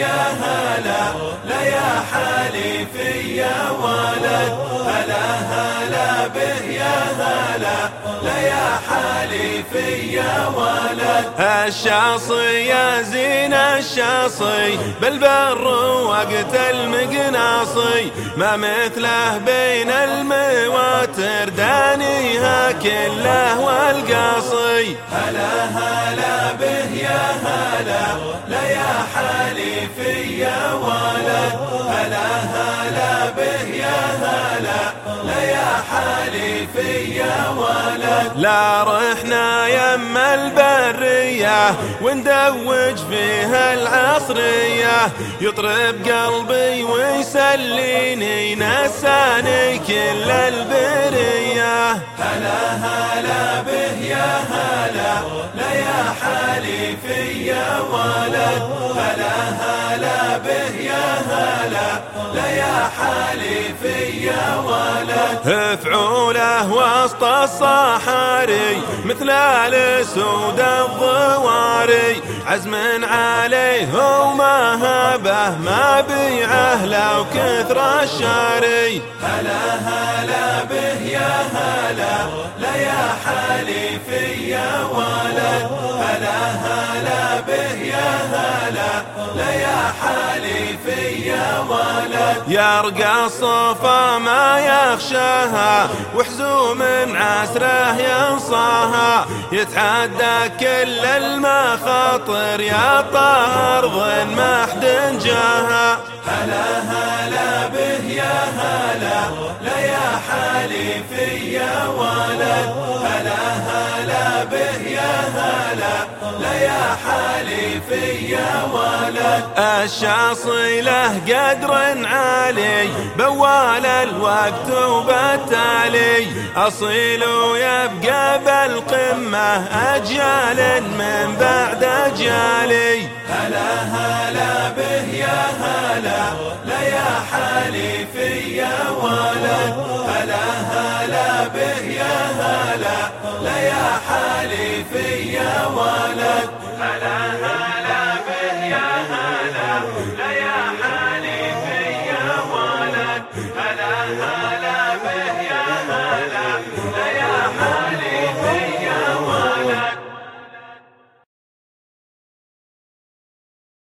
يا هلا لا يا حالي في يا ولد هلا هلا به يا هلا لا يا حالي في يا ولد الشاصي يا زين الشاصي بالبر وقت المقناصي. ما مثله بين المواتر دانيها كله والقاصي. هلا هلا به يا لا يا حالي في يا ولد هلا هلا به يا هلا لا يا حالي في يا ولد لا رحنا يم البرية وندوج فيها العصرية يطرب قلبي ويسليني نساني كل البرية. هلا هلا به يا هلا لا يا حالي في يا ولد هلا هلا به يا هلا. لا يا حالي في يا ولد افعوله وسط الصحاري مثل الأسود الضواري. عزم عليه وما هبه ما بيعه لو كثر الشاري. هلا هلا به يا هلا. لا يا حالي في يا ولد هلا لا يا حالي في يا ولد يرقى الصفا ما يخشاها وحزوم عسرة ينصاها. يتحدى كل المخاطر يا طارض ما حد جاها هلا هلا به يا هلا لا يا حالي في يا ولد. هلا لا يا حالي في يا ولد. الشاصي له قدر عالي بوال الوقت وبالتالي. أصيل ويبقى بالقمة أجيال من بعد أجيالي هلا هلا به يا هلا. لا يا حالي في يا ولد. هلا هلا به يا هلا. لا يا حالي في يا ولد. هلا